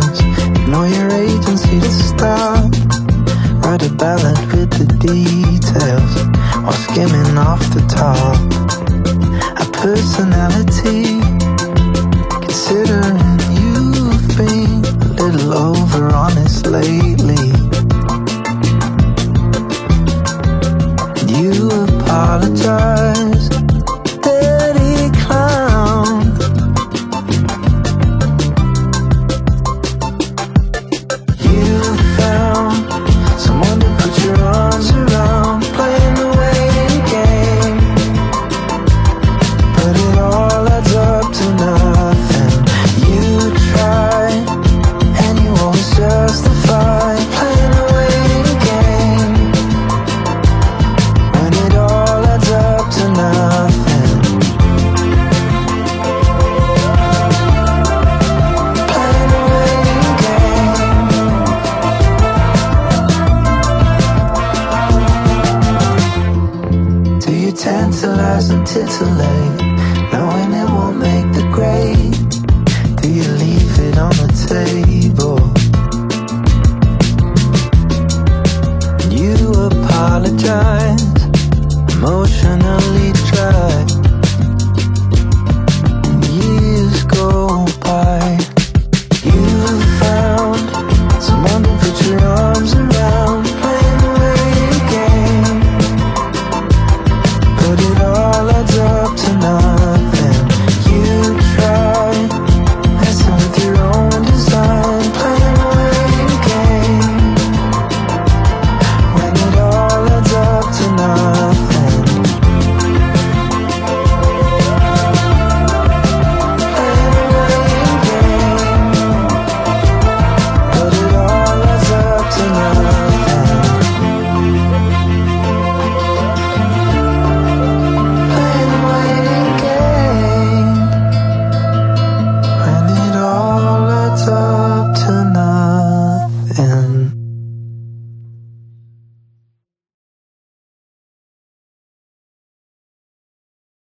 silence. Ignore your agency to stop. Write a ballad with the details while skimming off the top. A personality, considering you've been a little over honest lately. Tantalize and titillate,